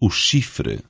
o chifre.